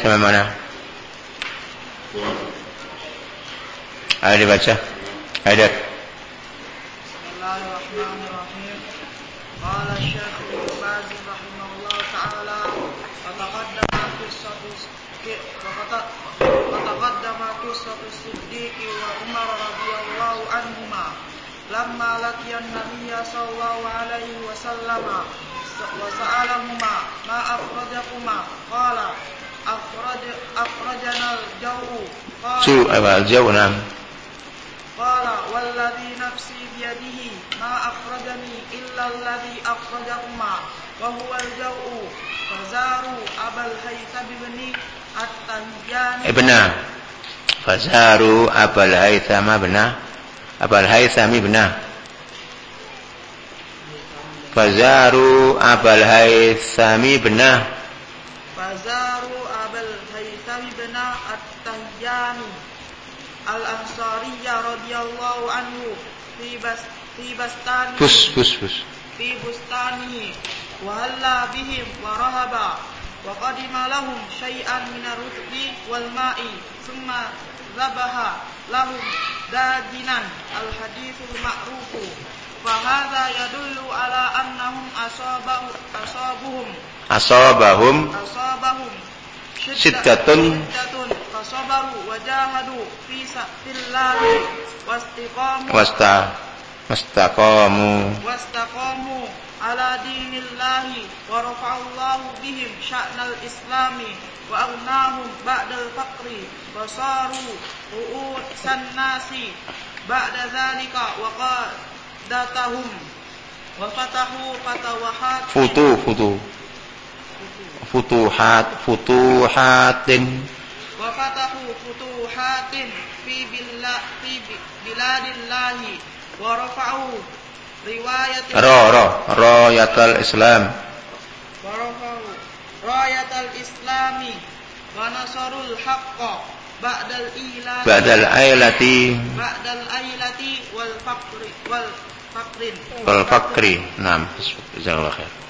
Sampai mana? Ayo dibaca. Ayat. Al-jawu fazaru abal haytham ibn Ibna. Abal haytham ibna. Abal haytham ibna. Fazaru abal haytham ibna. fazaru abal haytham ibn at-tahyani al-ansariyya radhiyallahu anhu fi bas fi bastani Bus, bus, bus. في بستانه وهلا بهم ورهبا وقدم لهم شيئا من الرطب والماء ثم ذبح لهم داجنا الحديث المعروف فهذا يدل على أنهم أصابه أصابهم Asabahum أصابهم syiddatun. Fasabaru wajahadu fi sabillahi wastaqamu wasta wastaqamu. Wastaqamu ala dinillahi wa rafa'allahu bihim sya'nal islami wa aghnahum ba'dal faqri wa saru ru'usan nasi ba'da dhalika wa qadatahum wa fatahu fatawahat futu futu futuhat futuhatin. Wa fatahu futuhatin fi billahi fi biladillahi wa rafa'u riwayatul ro ro rayatal islam. Wa rafa'u rayatal islami wa nasarul haqqo ba'dal ilati ba'dal ailati. ba'dal ailati wal faqri wal faqrin. Wal faqri. Nam jazakallahu khair.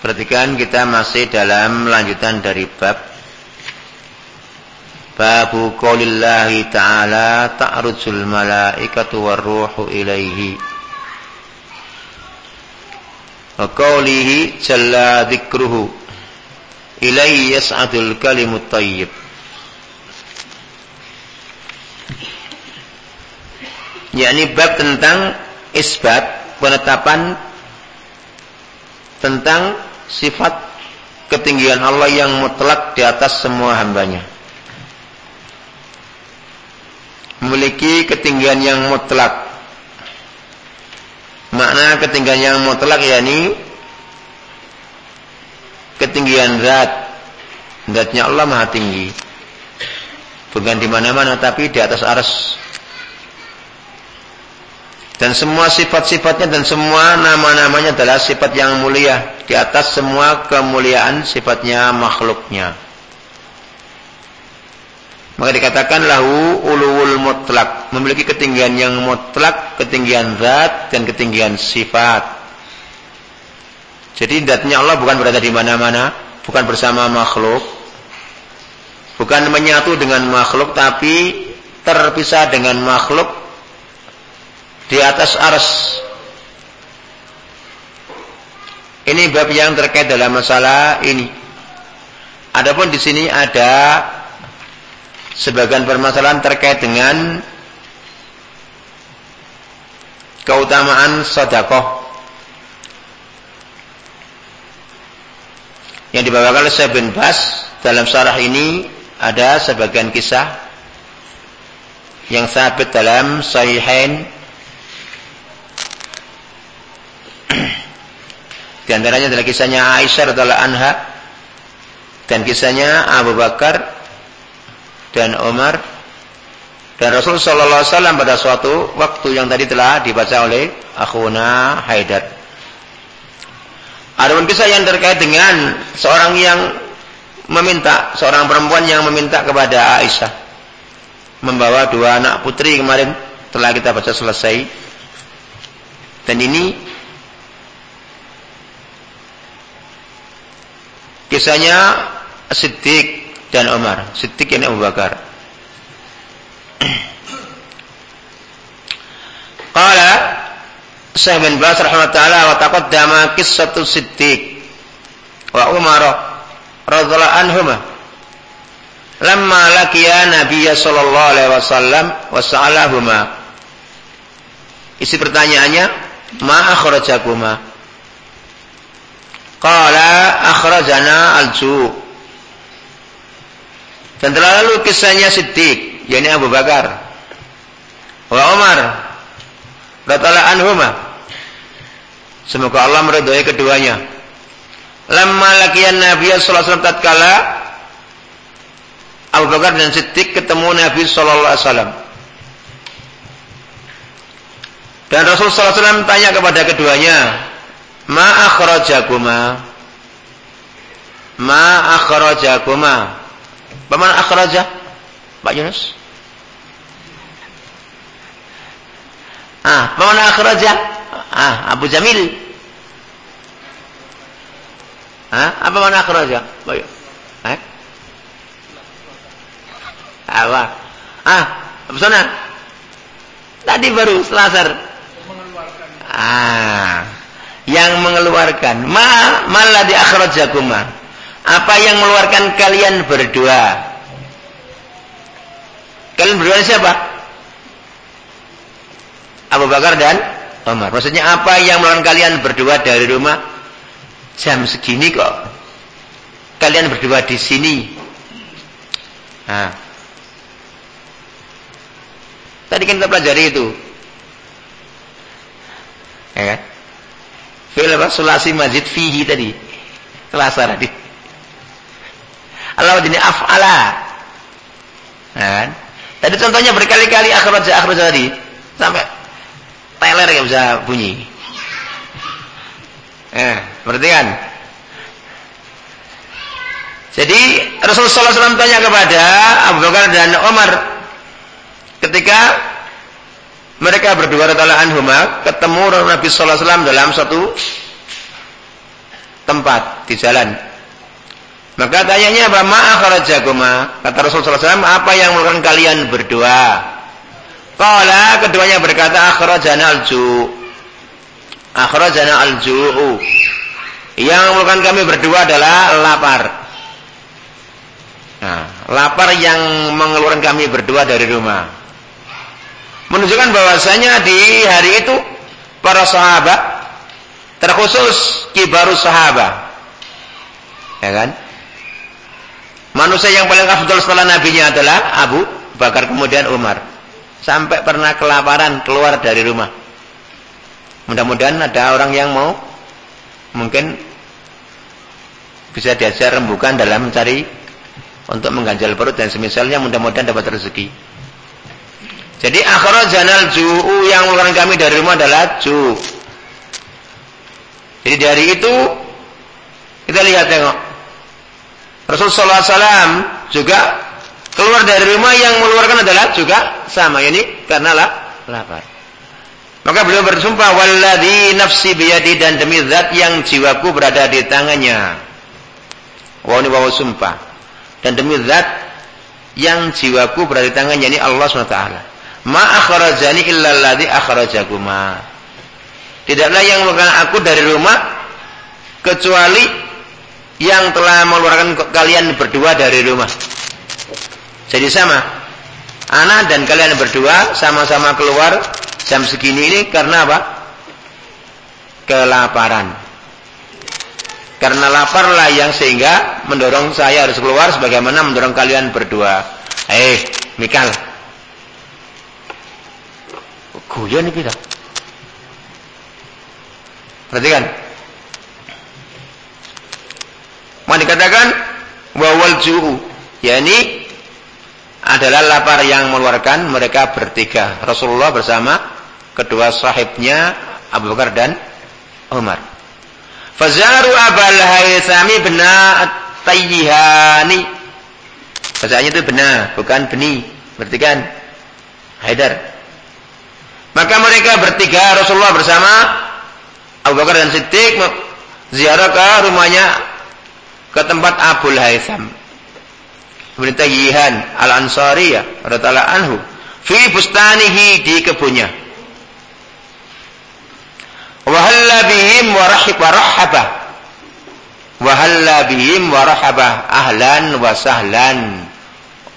Perhatikan kita masih dalam lanjutan dari bab Babu qaulillahi ta'ala ta'rujul malaikatu warruhu ilaihi Wa qaulihi jalla dzikruhu ilaihi yas'adul kalimut thayyib yakni bab tentang isbat penetapan tentang sifat ketinggian Allah yang mutlak di atas semua hambanya. Memiliki ketinggian yang mutlak. Makna ketinggian yang mutlak yakni ketinggian zat. Zatnya Allah maha tinggi. Bukan di mana-mana tapi di atas aras. Dan semua sifat-sifatnya dan semua nama-namanya adalah sifat yang mulia. Di atas semua kemuliaan sifatnya makhluknya. Maka dikatakan lahu uluwul mutlak. Memiliki ketinggian yang mutlak, ketinggian zat, dan ketinggian sifat. Jadi zatnya Allah bukan berada di mana-mana. Bukan bersama makhluk. Bukan menyatu dengan makhluk tapi terpisah dengan makhluk di atas ars. Ini bab yang terkait dalam masalah ini. Adapun di sini ada sebagian permasalahan terkait dengan keutamaan sedekah yang dibawakan oleh Syekh Bas dalam syarah ini ada sebagian kisah yang sabit dalam sahihain di antaranya adalah kisahnya Aisyah radhiyallahu anha dan kisahnya Abu Bakar dan Umar dan Rasul sallallahu alaihi wasallam pada suatu waktu yang tadi telah dibaca oleh akhuna Haidar. Ada kisah yang terkait dengan seorang yang meminta seorang perempuan yang meminta kepada Aisyah membawa dua anak putri kemarin telah kita baca selesai dan ini kisahnya Siddiq dan Umar. Siddiq yang Abu Bakar. Qala Syekh bin Bas rahimahullah wa taqaddama qissatu Siddiq wa Umar radhiyallahu anhuma. Lamma laqiya Nabiy sallallahu alaihi wasallam wa sa'alahuma. Isi pertanyaannya ma akhrajakuma qala akhrajana al-ju. Dan telah lalu kisahnya Siddiq yakni Abu Bakar wa Umar radhiyallahu anhuma. Semoga Allah meridhai keduanya. Lama lakian Nabi sallallahu alaihi wasallam tatkala Abu Bakar dan Siddiq ketemu Nabi sallallahu alaihi wasallam. Dan Rasul sallallahu alaihi wasallam tanya kepada keduanya, "Ma akhrajakuma?" Ma akhrajakuma? Bagaimana akhraja? Pak Yunus? Ah, bagaimana akhraja? Ah, Abu Jamil. Hah? Apa mana akhraja? Baik. Eh? Apa? Ah, apa sana? Tadi baru selasar. Mengeluarkan. Ah, yang mengeluarkan. Ma malah di akhrajakuma. Apa yang mengeluarkan kalian berdua? Kalian berdua siapa? Abu Bakar dan Umar. Maksudnya apa yang mengeluarkan kalian berdua dari rumah? jam segini kok kalian berdua di sini. Nah. Tadi kan kita pelajari itu. Ya kan? Fil apa? Sulasi masjid fihi tadi. Kelas tadi. Allah ini af'ala. Nah, kan? Tadi contohnya berkali-kali akhraja akhraja tadi. Sampai teler yang bisa bunyi. Eh, berarti kan? Jadi Rasulullah SAW tanya kepada Abu Bakar dan Umar ketika mereka berdua radhiyallahu anhuma ketemu Nabi sallallahu alaihi wasallam dalam satu tempat di jalan. Maka tanyanya apa? Ma akhrajakuma? Kata Rasulullah SAW, apa yang mengeluarkan kalian berdua? Qala keduanya berkata akhrajana al-ju' akhrajana al-ju'u. Yang merupakan kami berdua adalah lapar. Nah, lapar yang mengeluarkan kami berdua dari rumah. Menunjukkan bahwasanya di hari itu para sahabat terkhusus kibarus sahabat. Ya kan? Manusia yang paling afdal setelah nabinya adalah Abu Bakar kemudian Umar. Sampai pernah kelaparan keluar dari rumah. Mudah-mudahan ada orang yang mau mungkin bisa diajar rembukan dalam mencari untuk mengganjal perut dan semisalnya mudah-mudahan dapat rezeki. Jadi akhrajana ju'u yang mengeluarkan kami dari rumah adalah ju. Jadi dari itu kita lihat tengok. Rasulullah SAW juga keluar dari rumah yang mengeluarkan adalah juga sama. Ini karena lah, lapar. Maka beliau bersumpah walladzi nafsi biyadi dan demi zat yang jiwaku berada di tangannya. Wah ini bawa sumpah. Dan demi zat yang jiwaku berada di tangannya ini Allah SWT. Ma akhrajani illa alladzi akhrajakuma. Tidaklah yang mengeluarkan aku dari rumah kecuali yang telah mengeluarkan kalian berdua dari rumah. Jadi sama. Anak dan kalian berdua sama-sama keluar jam segini ini karena apa? Kelaparan. Karena laparlah yang sehingga mendorong saya harus keluar sebagaimana mendorong kalian berdua. Eh, Mikal. Guyon ini kita. Perhatikan. Mau dikatakan wawal juhu, yakni adalah lapar yang mengeluarkan mereka bertiga. Rasulullah bersama kedua sahibnya Abu Bakar dan Umar. Fazaru Abal Haythami bena Tayyihani. Bacaannya itu benar, bukan beni. Berarti kan Haidar. Maka mereka bertiga Rasulullah bersama Abu Bakar dan Siddiq ziarah ke rumahnya ke tempat Abu Haytham. Ibn Tayyihan Al-Ansariyah radhiyallahu anhu fi bustanihi di kebunnya. Wa halla bihim wa rahaba. Wa halla bihim wa rahaba ahlan wa sahlan.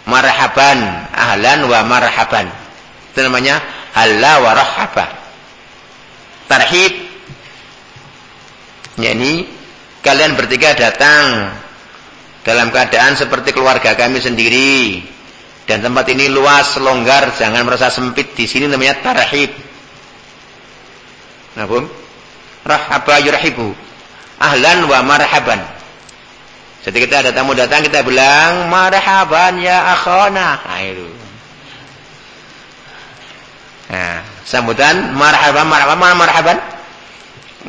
Marhaban, ahlan wa marhaban. Itu namanya halla wa rahaba. Tarhib yakni kalian bertiga datang dalam keadaan seperti keluarga kami sendiri dan tempat ini luas, longgar, jangan merasa sempit. Di sini namanya tarhib. Nah, bum. Rahaba yurhibu. Ahlan wa marhaban. Jadi kita ada tamu datang kita bilang marhaban ya akhona. Nah, itu. Nah, sambutan marhaban marhaban marhaban.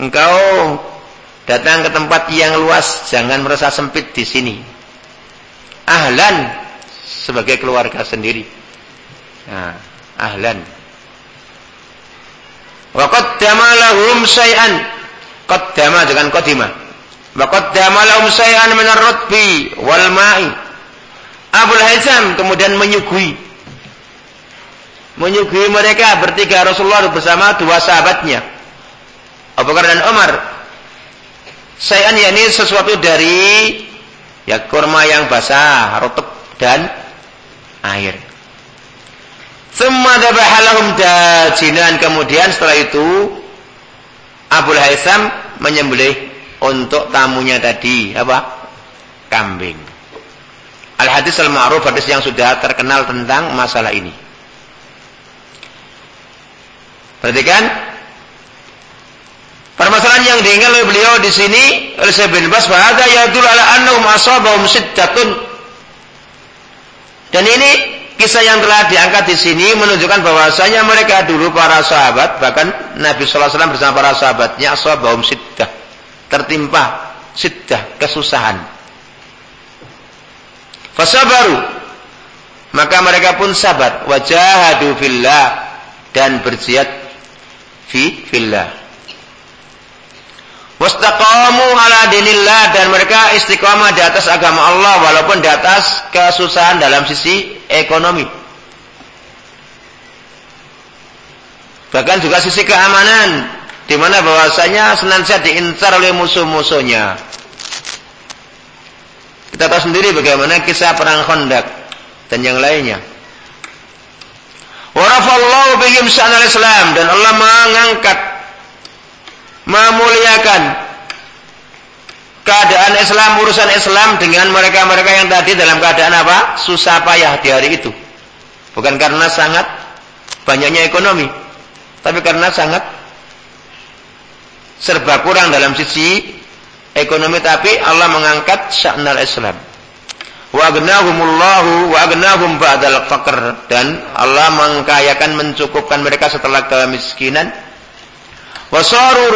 Engkau Datang ke tempat yang luas, jangan merasa sempit di sini. Ahlan sebagai keluarga sendiri. Nah, ahlan. Wa qaddama lahum syai'an. Qaddama dengan qadima. Wa qaddama lahum syai'an min ar-rutbi wal ma'i. Abul Haitham kemudian menyuguhi menyuguhi mereka bertiga Rasulullah bersama dua sahabatnya Abu Bakar dan Umar Sayan yakni sesuatu dari ya kurma yang basah, rotep dan air. Thumma dabahalahum dajinan. Kemudian setelah itu Abu Haisam menyembelih untuk tamunya tadi apa? Kambing. Al hadis al ma'ruf hadis yang sudah terkenal tentang masalah ini. Perhatikan Permasalahan yang diingat oleh beliau di sini oleh Syekh bin Bas bahada yadul ala annahum asabahum siddatun. Dan ini kisah yang telah diangkat di sini menunjukkan bahwasanya mereka dulu para sahabat bahkan Nabi sallallahu alaihi wasallam bersama para sahabatnya asabahum siddah tertimpa siddah kesusahan. Fasabaru maka mereka pun sabar wajahadu fillah dan berjihad fi fillah Wastaqamu ala dinillah dan mereka istiqamah di atas agama Allah walaupun di atas kesusahan dalam sisi ekonomi. Bahkan juga sisi keamanan di mana bahwasanya senantiasa diincar oleh musuh-musuhnya. Kita tahu sendiri bagaimana kisah perang Khandaq dan yang lainnya. Warafallahu bihim sya'nal Islam dan Allah mengangkat memuliakan keadaan Islam, urusan Islam dengan mereka-mereka yang tadi dalam keadaan apa? Susah payah di hari itu. Bukan karena sangat banyaknya ekonomi, tapi karena sangat serba kurang dalam sisi ekonomi tapi Allah mengangkat sya'nal Islam. Wa aghnahumullahu wa aghnahum ba'dal faqr. Dan Allah mengkayakan mencukupkan mereka setelah kemiskinan. Wa saru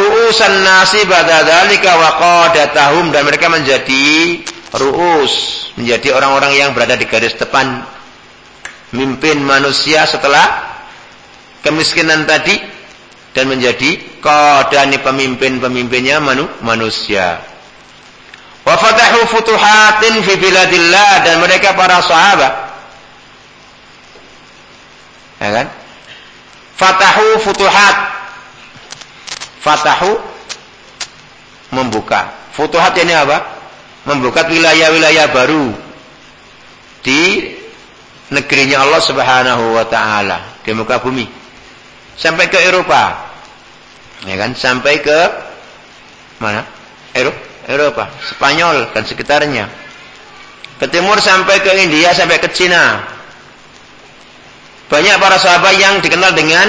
ru'usan nasi ba'da dzalika wa qadatahum. Dan mereka menjadi ru'us menjadi orang-orang yang berada di garis depan. Mimpin manusia setelah kemiskinan tadi. Dan menjadi qadani pemimpin-pemimpinnya manusia Wa fatahu futuhatin fi biladillah dan mereka para sahabat. Ya kan? Fatahu futuhat. Fatahu membuka. Futuhat ini apa? Membuka wilayah-wilayah baru di negerinya Allah Subhanahu wa taala di muka bumi. Sampai ke Eropa. Ya kan? Sampai ke mana? Eropa Eropa, Spanyol dan sekitarnya. Ke timur sampai ke India sampai ke Cina. Banyak para sahabat yang dikenal dengan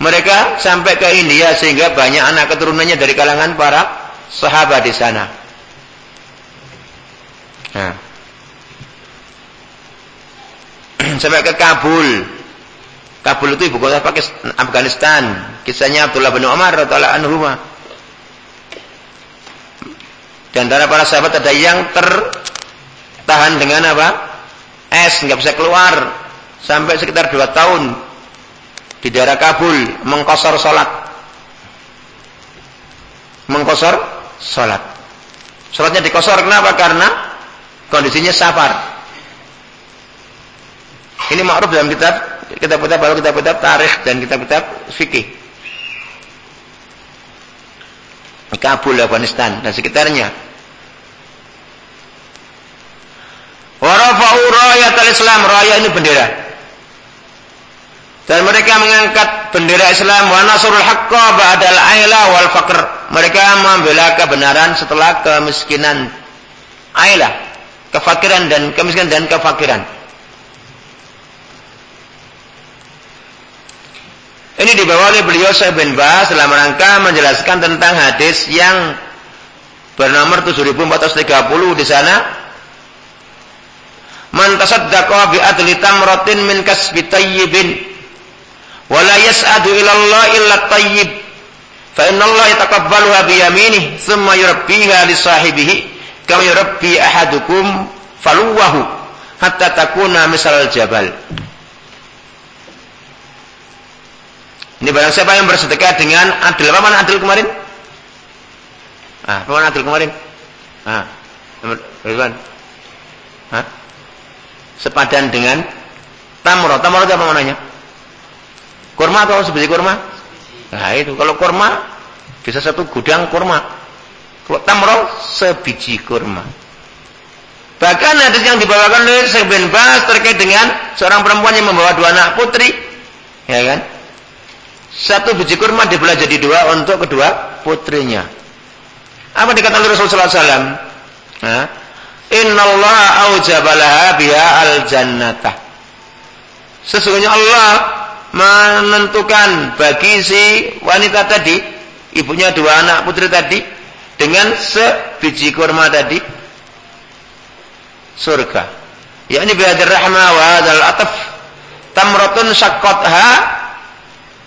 mereka sampai ke India sehingga banyak anak keturunannya dari kalangan para sahabat di sana. Nah. sampai ke Kabul. Kabul itu ibu kota Pakistan, Afghanistan. Kisahnya Abdullah bin Umar radhiyallahu anhu dan antara para sahabat ada yang tertahan dengan apa? Es, nggak bisa keluar sampai sekitar dua tahun di daerah Kabul mengkosor sholat, mengkosor sholat. Sholatnya dikosor kenapa? Karena kondisinya safar. Ini ma'ruf dalam kitab kitab-kitab baru kitab-kitab tarikh dan kitab-kitab fikih. Kabul, Afghanistan dan sekitarnya. Warafa'u rayat al-Islam. Raya ini bendera. Dan mereka mengangkat bendera Islam. Wa nasrul haqqa ba'dal aila wal faqr. Mereka membela kebenaran setelah kemiskinan. Aila. Kefakiran dan kemiskinan dan kefakiran. Ini dibawa oleh beliau Syekh bin Bas dalam rangka menjelaskan tentang hadis yang bernomor 7430 di sana. Man tasaddaqa bi adli tamratin min kasbi tayyibin wa la yas'adu ila Allah illa tayyib fa inna Allah yataqabbaluha bi yaminih thumma yurabbiha li sahibihi kama yurabbi ahadukum faluwahu hatta takuna misal jabal. Ini barang siapa yang bersedekah dengan adil. Apa mana adil kemarin? Ah, apa mana adil kemarin? Ah, Ridwan. Hah? Sepadan dengan tamro. Tamro itu apa namanya? Kurma atau sebiji kurma? Nah itu. Kalau kurma bisa satu gudang kurma. Kalau tamro sebiji kurma. Bahkan ada yang dibawakan oleh Syekh bin Bas terkait dengan seorang perempuan yang membawa dua anak putri. Ya kan? Satu biji kurma dibelah jadi dua untuk kedua putrinya. Apa dikatakan Rasulullah SAW? Inna Allah aujabalaha biha al jannatah. Sesungguhnya Allah menentukan bagi si wanita tadi, ibunya dua anak putri tadi, dengan sebiji kurma tadi, surga. Yakni bihadir rahmah wa hadal ataf tamratun syaqqatha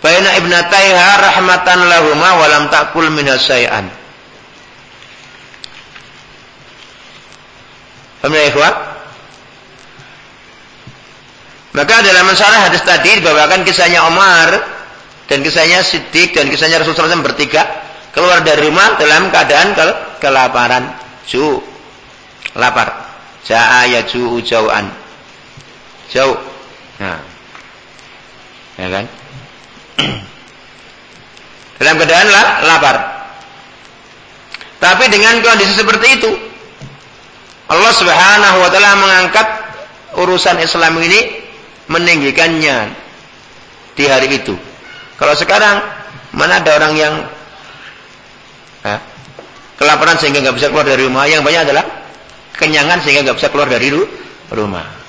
Baina ibnataiha rahmatan lahuma walam takul minha syai'an. Paham ya ikhwan? Maka dalam masalah hadis tadi dibawakan kisahnya Omar dan kisahnya Siddiq dan kisahnya Rasulullah SAW bertiga keluar dari rumah dalam keadaan ke kelaparan. Ju lapar. Ja'a ya ju jauhan. Jauh. Nah. Ya kan? Dalam keadaan lapar. Tapi dengan kondisi seperti itu, Allah Subhanahu wa taala mengangkat urusan Islam ini meninggikannya di hari itu. Kalau sekarang mana ada orang yang ha, kelaparan sehingga nggak bisa keluar dari rumah, yang banyak adalah kenyangan sehingga nggak bisa keluar dari rumah.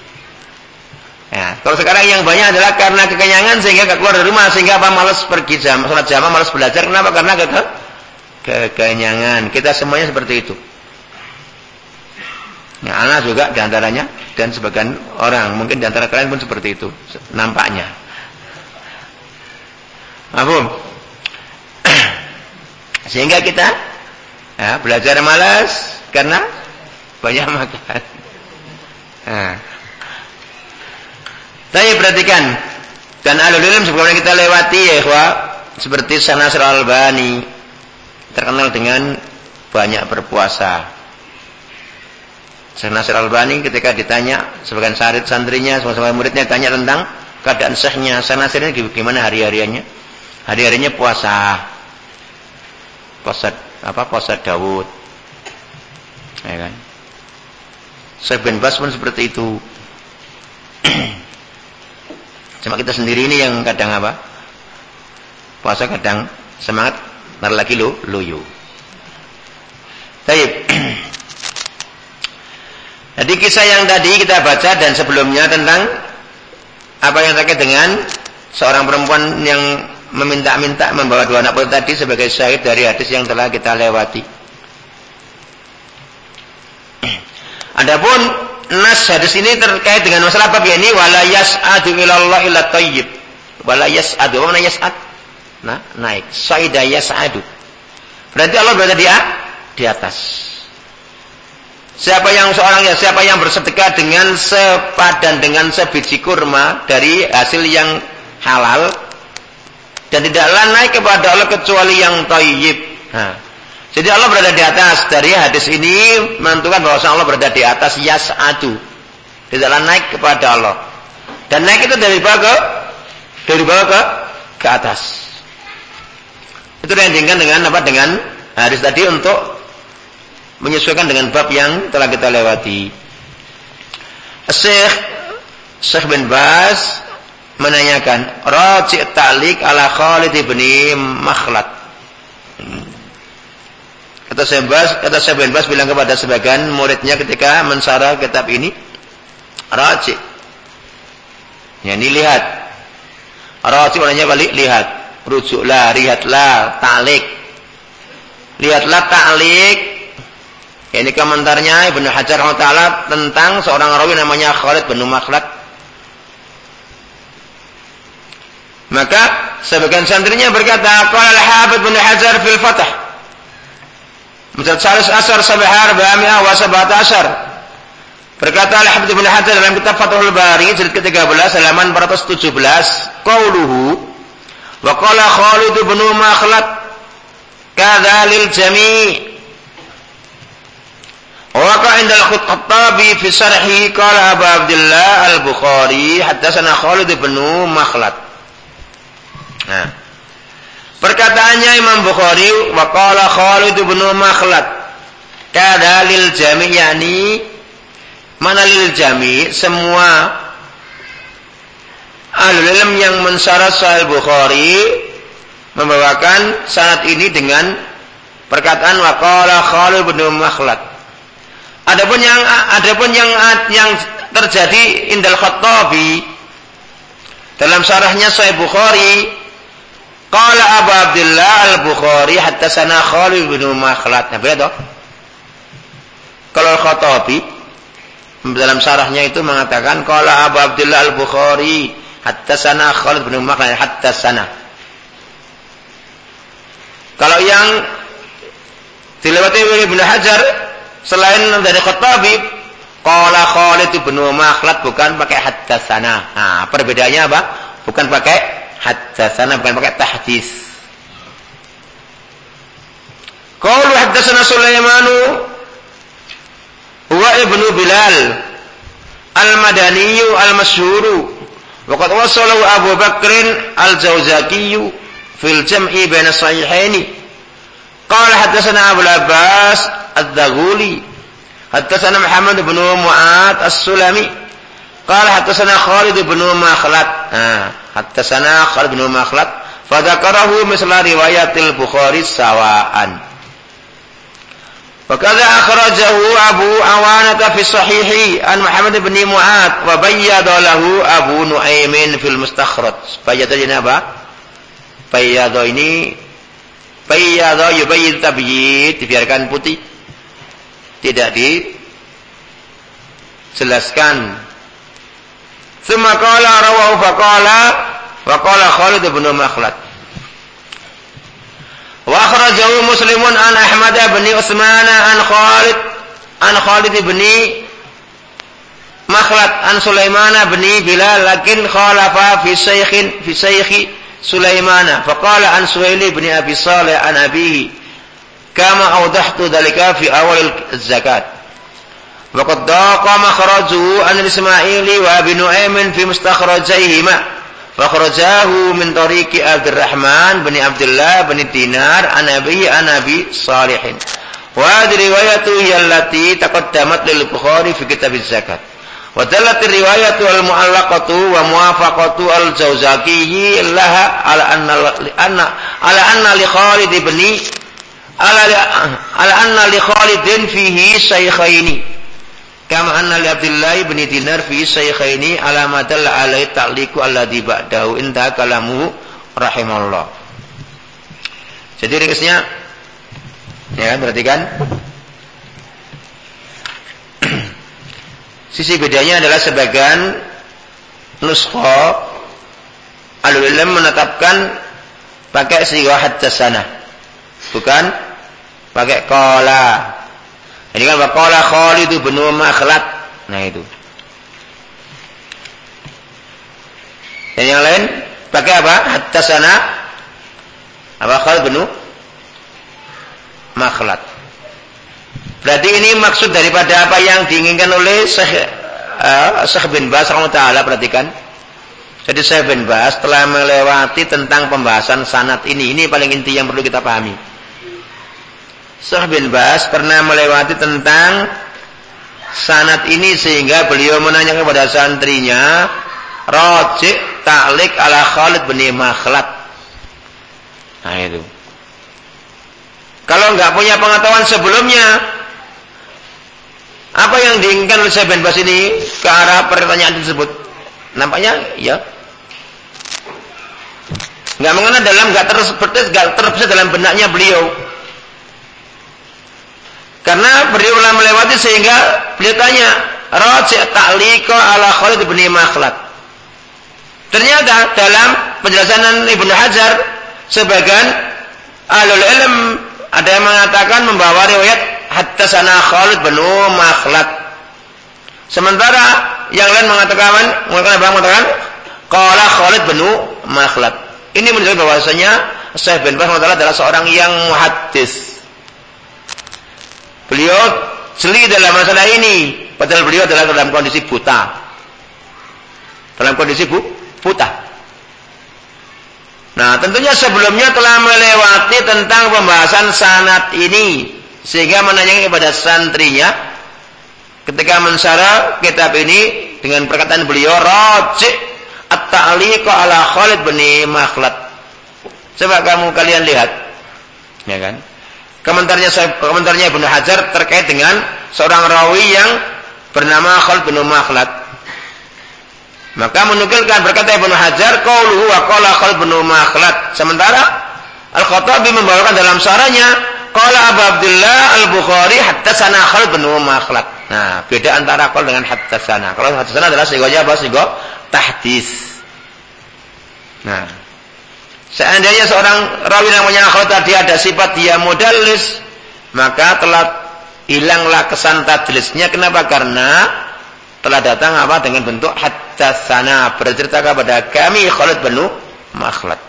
Ya, kalau sekarang yang banyak adalah karena kekenyangan sehingga gak keluar dari rumah sehingga apa malas pergi jam, sholat jamaah malas belajar. Kenapa? Karena ke kekenyangan. Kita semuanya seperti itu. Nah, anak juga di antaranya dan sebagian orang mungkin di antara kalian pun seperti itu nampaknya. Mahfum. Sehingga kita ya, belajar malas karena banyak makan. Nah. Tapi perhatikan dan alul ilm sebagaimana kita lewati ya ikhwah seperti Sanasir Albani terkenal dengan banyak berpuasa. Syekh Nasir Albani ketika ditanya sebagian sarit santrinya, sama-sama muridnya tanya tentang keadaan syekhnya. Syekh Nasir ini gimana hari-hariannya? Hari-harinya puasa. Puasa apa? Puasa Dawud. Ya kan? Pun seperti itu. Cuma kita sendiri ini yang kadang apa? Puasa kadang semangat, ntar lagi lu luyu. Baik. Jadi kisah yang tadi kita baca dan sebelumnya tentang apa yang terkait dengan seorang perempuan yang meminta-minta membawa dua anak putri tadi sebagai syahid dari hadis yang telah kita lewati. Adapun nas hadis ini terkait dengan masalah bab ini wala yas'adu ilallah illa tayyib. Wala yas'adu. Apa mana yas'ad? Nah, naik. Saida yas'adu. Berarti Allah berada di, di atas. Siapa yang seorang ya siapa yang bersedekah dengan sepadan dengan sebiji kurma dari hasil yang halal dan tidaklah naik kepada Allah kecuali yang thayyib. Nah, jadi Allah berada di atas. Dari hadis ini menentukan bahwa Allah berada di atas yas'adu. Tidaklah naik kepada Allah. Dan naik itu dari bawah ke dari bawah ke ke atas. Itu yang dengan apa? Dengan hadis tadi untuk menyesuaikan dengan bab yang telah kita lewati. Syekh Syekh bin Bas menanyakan raji' ta'liq ala Khalid bin Makhlad. Kata Bas, kata Syekh bilang kepada sebagian muridnya ketika mensara kitab ini, raji'. Ya, ini lihat. Raji' maknanya balik lihat. Rujuklah, lihatlah, ta'liq. Lihatlah ta'liq ini komentarnya Ibnu Hajar Taala tentang seorang rawi namanya Khalid bin Makhlad. Maka sebagian santrinya berkata, "Qala al-Hafidz bin Hajar fil Fath." Mujallad salis asar sampai arba'ami'ah wa sabat asar. Berkata Al-Hafidz bin Hajar dalam kitab Fathul Bari jilid ke-13 halaman 417, qauluhu wa qala Khalid bin Makhlad kadzalil jami' Waka indal Khattabi fi syarhi qala Abu Abdullah Al-Bukhari haddatsana Khalid bin Makhlad. Nah. Perkataannya Imam Bukhari wa qala Khalid bin Makhlad. Kada lil jami' yakni mana lil jami' semua ahlul ilm yang mensyarat Sahih Bukhari membawakan sanad ini dengan perkataan wa qala Khalid bin Makhlad. Adapun yang adapun yang yang terjadi indal Khattabi dalam syarahnya Sahih Bukhari qala Abu Abdullah Al-Bukhari hatta sana Khalid bin Makhlad. Nah, beda Kalau Khattabi dalam syarahnya itu mengatakan qala Abu Abdullah Al-Bukhari hatta sana Khalid bin hatta sana. Kalau yang dilewati oleh Ibnu Hajar Selain dari Khattabi, qala Khalid bin Makhlad bukan pakai haddatsana. Nah, perbedaannya apa? Bukan pakai Haddatsana bukan pakai tahdits. Qalu haddatsana Sulaimanu wa ibnu Bilal al-Madaniyu al-Masyhuru waqad wasalahu Abu Bakrin al-Jauzakiyu fil jam'i baina sahihaini. Qala haddatsana Abu Abbas ad-Daghuli haddatsana Muhammad ibnu Mu'ad as-Sulami qala haddatsana Khalid ibnu Makhlad. Ah Hattasana Khalid bin Makhlad. Fadakarahu misla riwayatil Bukhari sawaan. Wakadha akhrajahu Abu Awanata fi sahihi an Muhammad bin Mu'ad wa bayyada lahu Abu Nuaimin fil mustakhraj. Bayyada ini apa? Bayyada ini bayyada yubayyid tabyid dibiarkan putih. Tidak di jelaskan Thumma qala rawahu faqala wa qala Khalid bin Makhlad. Wa akhrajahu Muslimun an Ahmad bin Utsman an Khalid an Khalid bin Makhlad an Sulaiman bin Bilal lakin khalafa fi shaykhin fi shaykhi Sulaiman faqala an Suhaili bin Abi Salih an abihi kama awdahtu dalika fi awal zakat وقد ضاق مخرجه عن الإسماعيلي وابن نعيم في مستخرجيهما فخرجاه من طريق عبد الرحمن بن عبد الله بن الدينار عن أبي عن أبي صالح وهذه رواية هي التي تقدمت للبخاري في كتاب الزكاة ودلت الرواية المعلقة وموافقة الجوزاكي لها على أن على أن لخالد بن على على أن لخالد فيه شيخين Kama anna li Abdullah bin Dinar fi shaykhaini ala ma dalla alai ta'liqu alladhi ba'dahu inta kalamu rahimallah. Jadi ringkasnya ya kan perhatikan Sisi bedanya adalah sebagian nuskho alul ilm menetapkan pakai siwa hadasana bukan pakai kola ini kan waqala Khalid bin Makhlad. Nah itu. Dan yang lain pakai apa? Hatta sana apa Khalid bin Makhlad. Berarti ini maksud daripada apa yang diinginkan oleh Syekh uh, Syekh bin Bas taala perhatikan. Jadi Syekh bin Bas telah melewati tentang pembahasan sanat ini. Ini paling inti yang perlu kita pahami. Syekh bin Bas pernah melewati tentang sanat ini sehingga beliau menanya kepada santrinya Rojik taklik ala Khalid bin Makhlad. Nah itu. Kalau nggak punya pengetahuan sebelumnya, apa yang diinginkan oleh Syekh bin Bas ini ke arah pertanyaan tersebut? Nampaknya ya nggak mengenal dalam nggak terseperti nggak terbesit dalam benaknya beliau karena beliau telah melewati sehingga beliau tanya, Raji' ta'liqa ala Khalid bin Makhlad. Ternyata dalam penjelasan Ibnu Hajar sebagian alul ilm ada yang mengatakan membawa riwayat hatta sana Khalid bin Makhlad. Sementara yang lain mengatakan mengatakan? Mengatakan qala Khalid bin Makhlad. Ini menunjukkan bahwasanya Syekh bin Baz adalah seorang yang muhaddis Beliau jeli dalam masalah ini. Padahal beliau adalah dalam kondisi buta. Dalam kondisi bu, buta. Nah, tentunya sebelumnya telah melewati tentang pembahasan sanat ini. Sehingga menanyakan kepada santrinya. Ketika mensyarah kitab ini. Dengan perkataan beliau. Rajik at-ta'liqa ala Khalid bin Makhlad. Coba kamu kalian lihat. Ya kan? Komentarnya komentarnya Ibnu Hajar terkait dengan seorang rawi yang bernama Khalid bin Makhlad. Maka menukilkan berkata Ibnu Hajar qauluhu wa qala Khalid bin Makhlad. Sementara Al-Khattabi membawakan dalam saranya qala Abu Abdullah Al-Bukhari sana Khalid bin Makhlad. Nah, beda antara qol dengan sana. Kalau sana adalah siganya apa? Sigo tahdis. Nah, Seandainya seorang rawi namanya Khalid tadi ada sifat dia modalis, maka telah hilanglah kesan tadlisnya. Kenapa? Karena telah datang apa dengan bentuk haddatsana bercerita kepada kami Khalid bin Makhlad.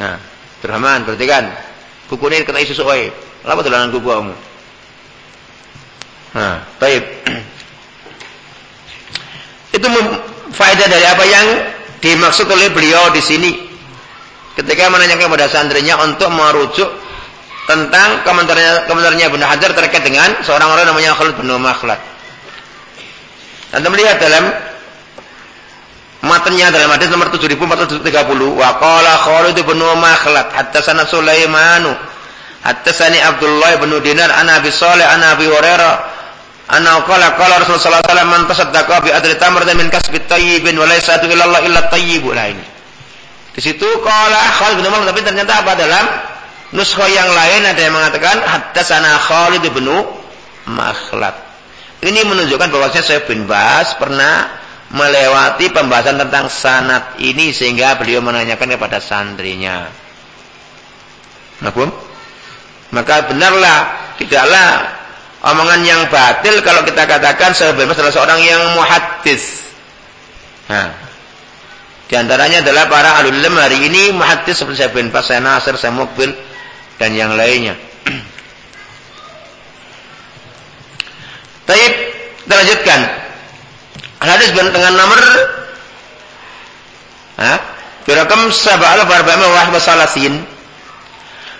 Nah, Abdurrahman perhatikan. Kuku ini kena isu soe. Apa dolanan kuku kamu? Nah, baik. Itu faedah dari apa yang dimaksud oleh beliau di sini ketika menanyakan kepada santrinya untuk merujuk tentang komentarnya komentarnya Ibnu Hajar terkait dengan seorang orang namanya Khalid bin Makhlad. Anda melihat dalam matanya dalam hadis nomor 7430 wa qala Khalid bin Makhlad sana Sulaimanu sani Abdullah bin Dinar an Abi Salih an Abi Hurairah Anna qala qala Rasulullah sallallahu alaihi wasallam man tasaddaqa bi adli tamratin min kasbi tayyibin wa laysa illa Allah illa tayyibu. Nah ini. Di situ qala Khalid bin Umar tapi ternyata apa dalam nuskha yang lain ada yang mengatakan haddatsana Khalid bin Makhlad. Ini menunjukkan bahwasanya saya bin Bas pernah melewati pembahasan tentang sanat ini sehingga beliau menanyakan kepada santrinya. Mahfum? Maka benarlah tidaklah omongan yang batil kalau kita katakan saya bin Bas adalah seorang yang muhaddis. Nah, di antaranya adalah para alul hari ini muhaddis seperti saya bin Bas, Nasir, saya Mukbil dan yang lainnya. Taib, kita lanjutkan. Hadis dengan nomor ha? Birakam sab'al arba'in wa salasin.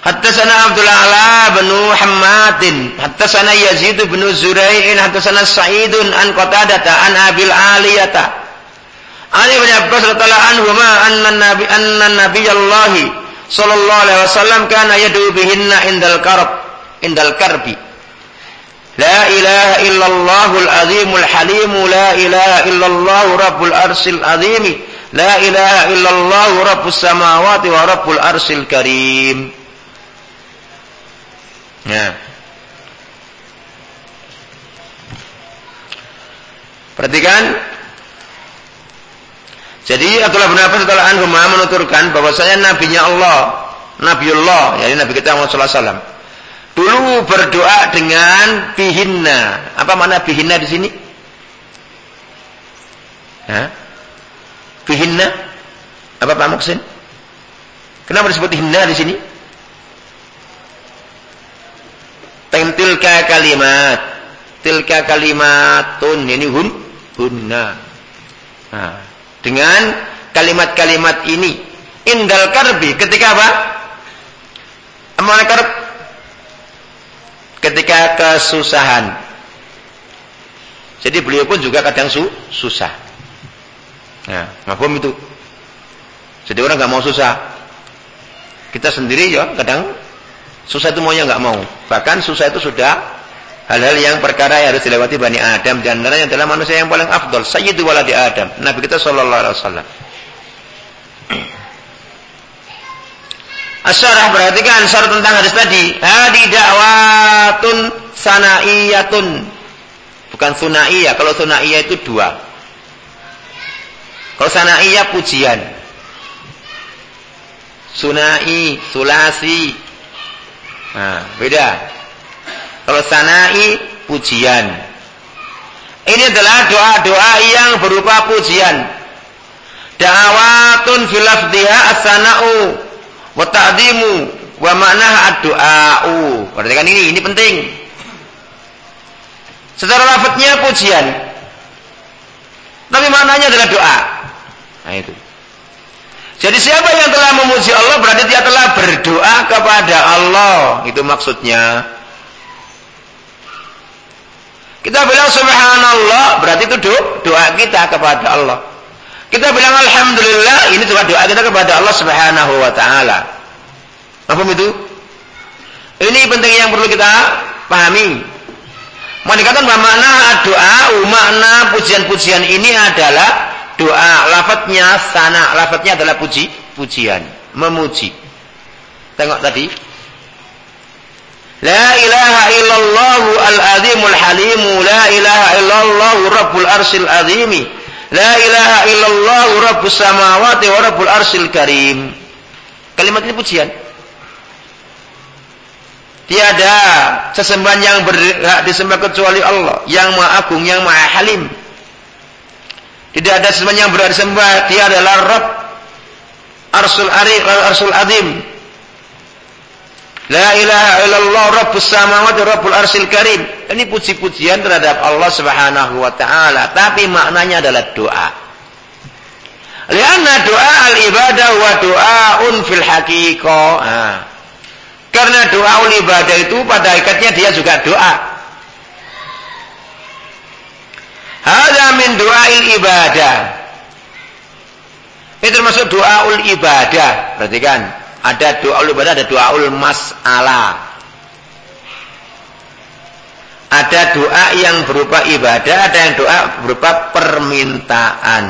Hattasana Abdul Ala bin Muhammad, hattasana Yazid bin Zurai'in, hattasana Sa'idun an Qatadah an Abil Aliyata. Ali bin Abbas radhiyallahu anhuma anna nabi anna nabiyallahi sallallahu alaihi wasallam kana yad'u bihinna indal karb indal karbi. لا إله إلا الله العظيم الحليم لا إله إلا الله رب الأرش العظيم لا إله إلا الله رب السماوات ورب الأرش الكريم Ya. Perhatikan. Jadi Abdullah bin Abbas setelah anhu menuturkan bahwasanya nabinya Allah, Nabiullah, yakni Nabi kita Muhammad sallallahu alaihi wasallam Dulu berdoa dengan bihinna. Apa mana bihinna di sini? Hah? Bihinna? Apa Pak Muksin? Kenapa disebut hinna di sini? Tilka kalimat. Tilka kalimatun. Ini hun. Hunna. Nah, dengan kalimat-kalimat ini. Indal karbi. Ketika apa? Amal karb ketika kesusahan. Jadi beliau pun juga kadang su susah. Nah, itu. Jadi orang nggak mau susah. Kita sendiri ya kadang susah itu maunya nggak mau. Bahkan susah itu sudah hal-hal yang perkara yang harus dilewati Bani Adam dan antaranya adalah manusia yang paling afdol, sayyidu waladi Adam, Nabi kita sallallahu alaihi wasallam. Asyarah perhatikan syarat tentang hadis tadi. Hadi dakwatun sanaiyatun. Bukan sunaiyah. Kalau sunaiyah itu dua. Kalau sanaiyah pujian. Sunai, sulasi. Nah, beda. Kalau sanai pujian. Ini adalah doa-doa yang berupa pujian. Da'awatun filafdiha as-sana'u wa ta'dimu wa ma'naha ad-du'a'u. Perhatikan ini, ini penting. Secara lafadznya pujian. Tapi maknanya adalah doa. Nah itu. Jadi siapa yang telah memuji Allah berarti dia telah berdoa kepada Allah. Itu maksudnya. Kita bilang subhanallah berarti itu doa kita kepada Allah. Kita bilang alhamdulillah, ini juga doa kita kepada Allah Subhanahu wa taala. Apa itu? Ini penting yang perlu kita pahami. Mau dikatakan bahwa makna doa, makna pujian-pujian ini adalah doa. Lafadznya sana, lafadznya adalah puji, pujian, memuji. Tengok tadi. La ilaha illallah al-azimul halimu, la ilaha illallah rabbul arsil azimi. La ilaha illallah rabbus samawati wa rabbul arsil karim. Kalimat ini pujian. Tiada sesembahan yang berhak disembah kecuali Allah, yang Maha Agung, yang Maha Halim. Tidak ada sesembahan yang berhak disembah, dia adalah Rabb Arsul Ari, Arsul Azim. La ilaha illallah rabbus samawati rabbul arsil karim. Ini puji-pujian terhadap Allah Subhanahu wa taala, tapi maknanya adalah doa. Lianna doa al-ibadah wa doaun fil haqiqah. Nah. Karena doa ibadah itu pada hakikatnya dia juga doa. Hada min doail ibadah. Itu termasuk doa ul ibadah. Perhatikan. Ada doa ibadah, ada doa ul mas'alah. Ada doa yang berupa ibadah, ada yang doa berupa permintaan.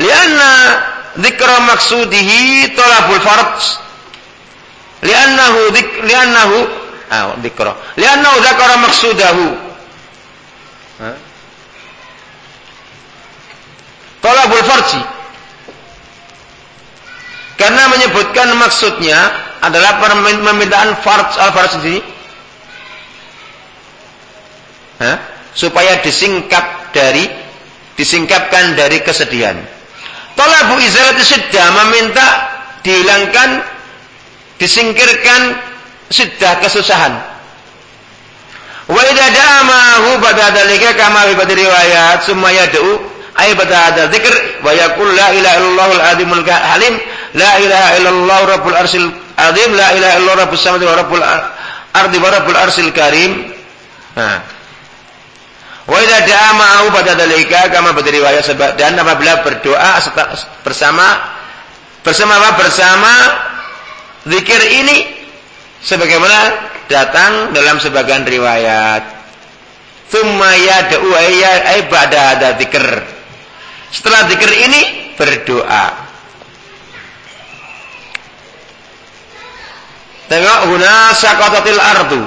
Lianna dzikra maksudihi tolabul farj. Liannahu dik liannahu ah dzikra. Liannahu dzakara maksudahu. Talabul farji. Karena menyebutkan maksudnya adalah permintaan farj al-farj ini. Hah? Supaya disingkap dari disingkapkan dari kesedihan. Talabu izalati siddah meminta dihilangkan disingkirkan siddah kesusahan. Wa idza da'a ma'ahu ba'da dzalika kama fi riwayat summa yad'u ay ba'da hadzal dzikr wa yaqul la ilaha illallahul azimul halim la ilaha illallah rabbul arsil azim la ilaha illallah rabbus samawati wa rabbul ardi wa rabbul arsil karim. Wa idza da'a ma'ahu ba'da dzalika kama fi riwayat dan apabila berdoa bersama bersama apa? Bersama zikir ini sebagaimana datang dalam sebagian riwayat. Thumma yad'u ay ba'da ada zikr. Setelah zikir ini berdoa. Tengok huna saqatatil ardu.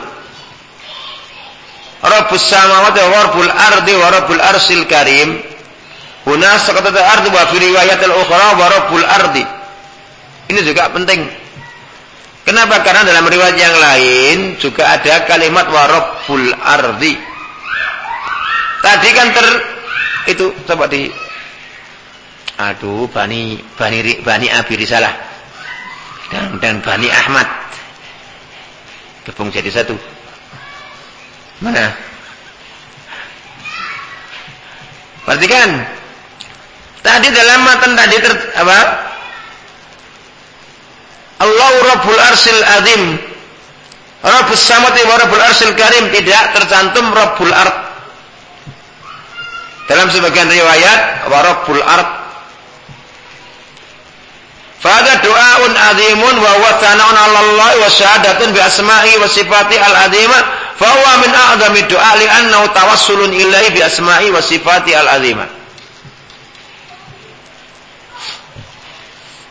Rabbus samawati wa rabbul ardi wa rabbul arsil karim. Huna saqatatil ardu wa fi riwayatil ukhra wa rabbul ardi. Ini juga penting. Kenapa? Karena dalam riwayat yang lain juga ada kalimat warabbul ardi. Tadi kan ter itu coba di aduh bani bani bani Abi Risalah dan dan bani Ahmad gabung jadi satu. Mana? Perhatikan. Tadi dalam matan tadi ter, apa? Allahu Rabbul Arsil Azim. Rabbus Samati wa Rabbul Arsil Karim tidak tercantum Rabbul Ard. Dalam sebagian riwayat wa Rabbul Ard. Fada doaun azimun wa huwa thana'un 'ala Allah wa syahadatun bi asma'i wa sifati al-azimah fa huwa min a'zami du'a li annahu tawassulun ilaihi bi asma'i wa sifati al-azimah.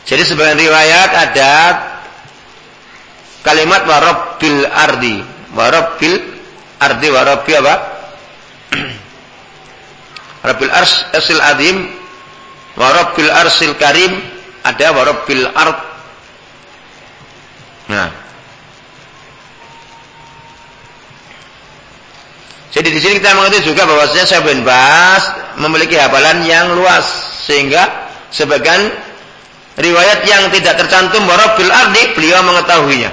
Jadi sebagian riwayat ada kalimat warabbil ardi. Warabbil ardi warabbi apa? Rabbil ars asil adim warabbil arsil karim ada warabbil ard. Nah. Jadi di sini kita mengerti juga bahwasanya Syekh bin Bas memiliki hafalan yang luas sehingga sebagian riwayat yang tidak tercantum warabil ardi beliau mengetahuinya.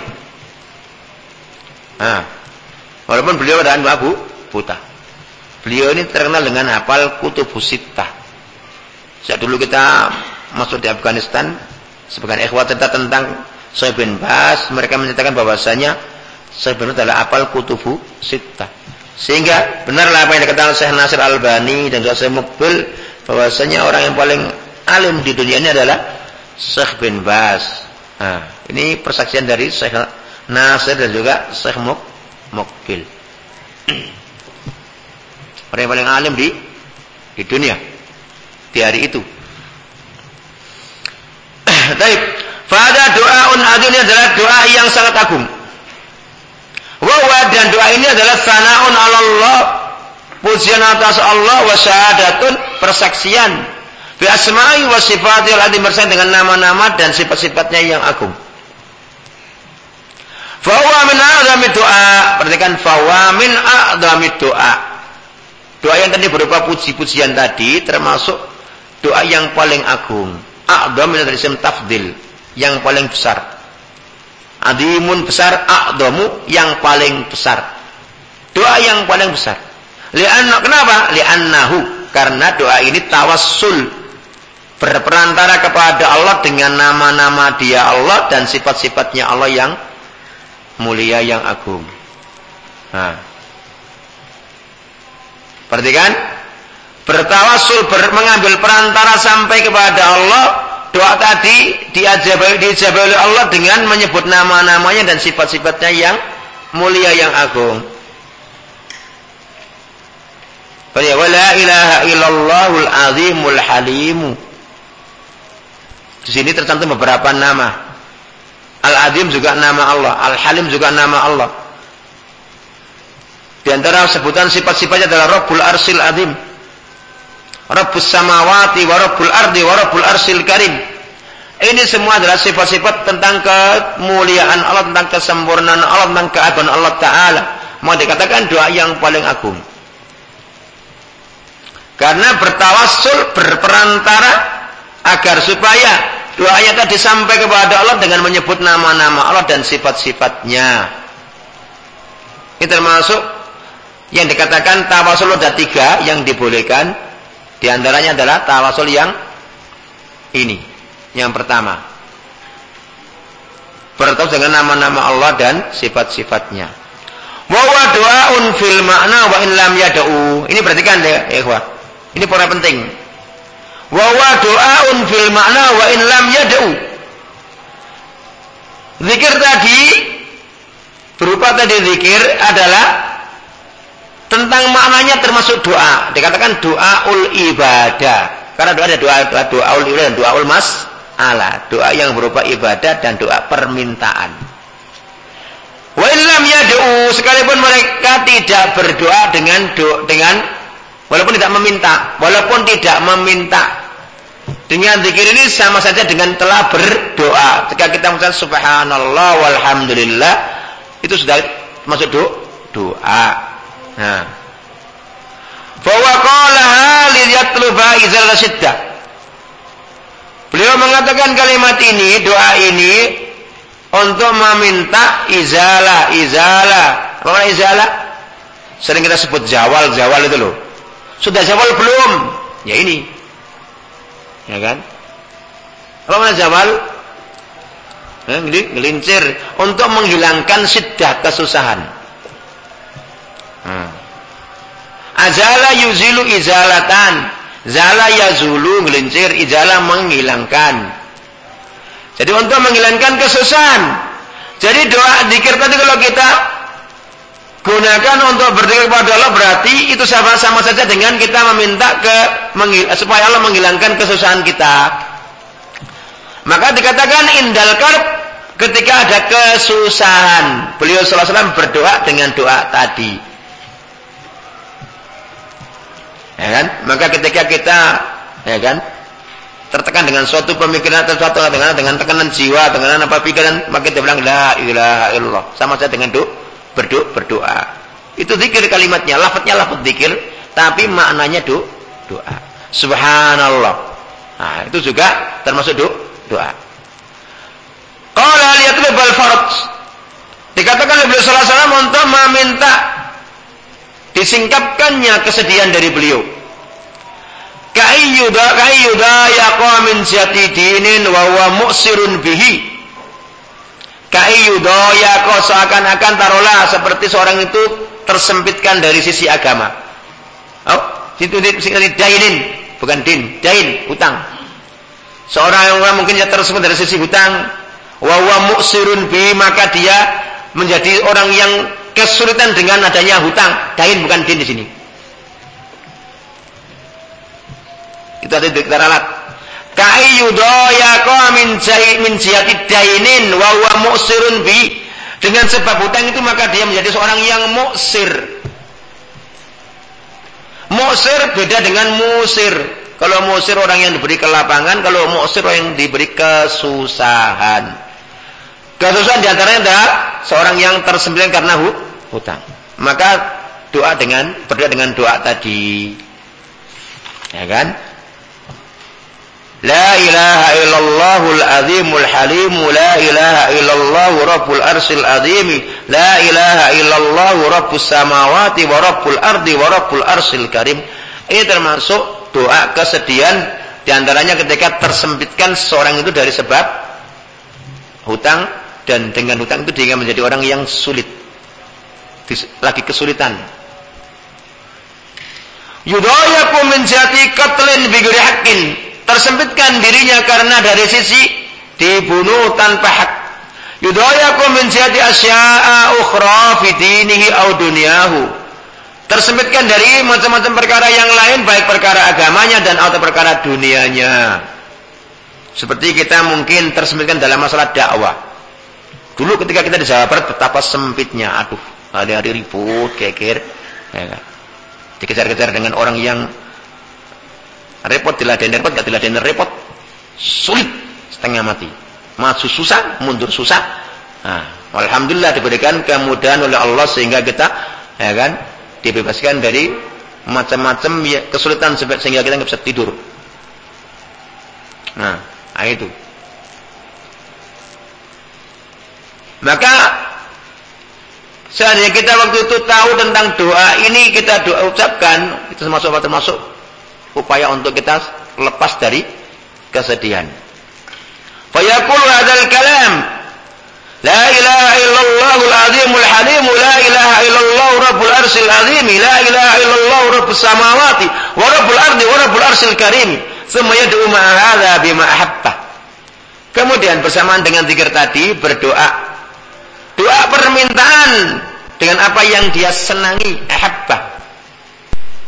Nah, walaupun beliau adalah Abu buta. Beliau ini terkenal dengan hafal kutubus sittah. Sejak dulu kita masuk di Afghanistan, sebagian ikhwat cerita tentang Syekh bin Bas, mereka menyatakan bahwasanya Syekh bin Bas adalah hafal kutubu sittah. Sehingga benarlah apa yang dikatakan Syekh Nasir Albani dan juga Syekh Mukbil bahwasanya orang yang paling alim di dunia ini adalah Syekh bin Bas. Nah, ini persaksian dari Syekh Nasir dan juga Syekh Muk Mukbil. Orang yang paling alim di di dunia di hari itu. Baik, pada doaun adun ini adalah doa yang sangat agung. Wa dan doa ini adalah sanaun Allah, pujian atas Allah wa syahadatun persaksian Bi asma'i wa sifatil azim bersama dengan nama-nama dan sifat-sifatnya yang agung. Fahuwa min a'zami doa. Perhatikan fahuwa min a'zami doa. Doa yang tadi berupa puji-pujian tadi termasuk doa yang paling agung. A'zam dari isim tafdil, yang paling besar. Adimun besar, a'zamu yang paling besar. Doa yang paling besar. Li'anna kenapa? Li'annahu karena doa ini tawassul berperantara kepada Allah dengan nama-nama dia Allah dan sifat-sifatnya Allah yang mulia yang agung. Nah. Perhatikan. Bertawasul, ber, mengambil perantara sampai kepada Allah. Doa tadi diajabai, diajabai oleh Allah dengan menyebut nama-namanya dan sifat-sifatnya yang mulia yang agung. Wala ilaha illallahul azimul halimu. Di sini tercantum beberapa nama. Al-Adim juga nama Allah. Al-Halim juga nama Allah. Di antara sebutan sifat-sifatnya adalah Rabbul Arsil Adim. Rabbus samawati wa rabbul ardi wa rabbul arsil karim. Ini semua adalah sifat-sifat tentang kemuliaan Allah, tentang kesempurnaan Allah, tentang keagungan Allah Ta'ala. Mau dikatakan doa yang paling agung. Karena bertawassul, berperantara, agar supaya doanya tadi sampai kepada Allah dengan menyebut nama-nama Allah dan sifat-sifatnya. Ini termasuk yang dikatakan tawasul ada tiga yang dibolehkan. Di antaranya adalah tawasul yang ini. Yang pertama. Bertawas dengan nama-nama Allah dan sifat-sifatnya. Wa doaun fil makna wa in lam yad'u. Ini perhatikan ya, ikhwah. Ini poin penting. Wa doaun fil makna wa in lam yad'u. Zikir tadi berupa tadi zikir adalah tentang maknanya termasuk doa. Dikatakan doa ul ibadah. Karena doa ada doa doa doa ul ibadah dan doa ul mas ala. Doa yang berupa ibadah dan doa permintaan. Wa yad'u sekalipun mereka tidak berdoa dengan do, dengan walaupun tidak meminta, walaupun tidak meminta. Dengan zikir ini sama saja dengan telah berdoa. Jika kita mengucapkan subhanallah walhamdulillah itu sudah masuk do, doa. Nah. Fa waqalaha liyatluba izal siddah. Beliau mengatakan kalimat ini, doa ini untuk meminta izalah, izalah. Apa izalah? Sering kita sebut jawal, jawal itu loh. Sudah jawal belum? Ya ini. Ya kan? Apa mana jawal? Eh, untuk menghilangkan siddah kesusahan. Hmm. Azala yuzilu izalatan Zala yazulu ngelincir, ijala menghilangkan. Jadi untuk menghilangkan kesusahan. Jadi doa dikir tadi kalau kita gunakan untuk berzikir kepada Allah berarti itu sama sama saja dengan kita meminta ke supaya Allah menghilangkan kesusahan kita. Maka dikatakan indal karb ketika ada kesusahan. Beliau sallallahu berdoa dengan doa tadi. Ya kan? Maka ketika kita ya kan tertekan dengan suatu pemikiran atau suatu dengan dengan tekanan jiwa, dengan apa pikiran, maka kita bilang la ilaha illallah. Sama saja dengan do, berdoa, berdoa. Itu zikir kalimatnya, lafadznya lafadz zikir, tapi maknanya do, doa. Subhanallah. Nah, itu juga termasuk do, doa. Qala liyatlubal farad. Dikatakan oleh beliau sallallahu alaihi wasallam untuk meminta disingkapkannya kesedihan dari beliau. Kayyuda kayyuda yaqa min jati dinin wa huwa mu'sirun bihi. Kayyuda yaqa seakan-akan taruhlah seperti seorang itu tersempitkan dari sisi agama. Oh, itu dainin, bukan din, dain, hutang. Seorang yang mungkin dia tersempit dari sisi hutang, wa huwa mu'sirun bihi maka dia menjadi orang yang kesulitan dengan adanya hutang. Dain bukan din di sini. Itu ada di ralat. Ka'iyudayaka min min jihati dainin wa huwa mu'sirun bi. Dengan sebab hutang itu maka dia menjadi seorang yang muksir. Muksir beda dengan musir. Kalau musir orang yang diberi kelapangan, kalau muksir orang yang diberi kesusahan. Kesusahan di antaranya adalah seorang yang tersembilan karena hutang. Maka doa dengan berdoa dengan doa tadi. Ya kan? La ilaha illallahul azimul halim la ilaha illallah rabbul arsil azimi la ilaha illallah rabbus samawati wa rabbul ardi wa rabbul arsil karim. Ini termasuk doa kesedihan di antaranya ketika tersempitkan seorang itu dari sebab hutang dan dengan hutang itu dia menjadi orang yang sulit lagi kesulitan. Yudayaku menjadi katlin bigri hakin. Tersempitkan dirinya karena dari sisi dibunuh tanpa hak. Yudayaku menjadi asya'a ukhra fi dinihi au dunyahu. Tersempitkan dari macam-macam perkara yang lain, baik perkara agamanya dan atau perkara dunianya. Seperti kita mungkin tersempitkan dalam masalah dakwah. Dulu ketika kita di Jawa Barat betapa sempitnya, aduh, hari-hari ribut, geger, ya kan? dikejar-kejar dengan orang yang Repot diladeni repot, gak diladeni repot. Sulit setengah mati. Maju susah, mundur susah. Nah, alhamdulillah diberikan kemudahan oleh Allah sehingga kita ya kan dibebaskan dari macam-macam ya, kesulitan sehingga kita nggak bisa tidur. Nah, nah itu. Maka seandainya kita waktu itu tahu tentang doa ini kita doa ucapkan itu termasuk apa? Termasuk upaya untuk kita lepas dari kesedihan. Fayaqul hadzal kalam La ilaha illallahul azimul halim La ilaha illallah rabbul arsil azim La ilaha illallah rabbus samawati Wa rabbul ardi wa rabbul arsil karim Semua yad'u ma'ahadha bima ahabbah Kemudian bersamaan dengan zikir tadi berdoa Doa permintaan dengan apa yang dia senangi. Ahabba.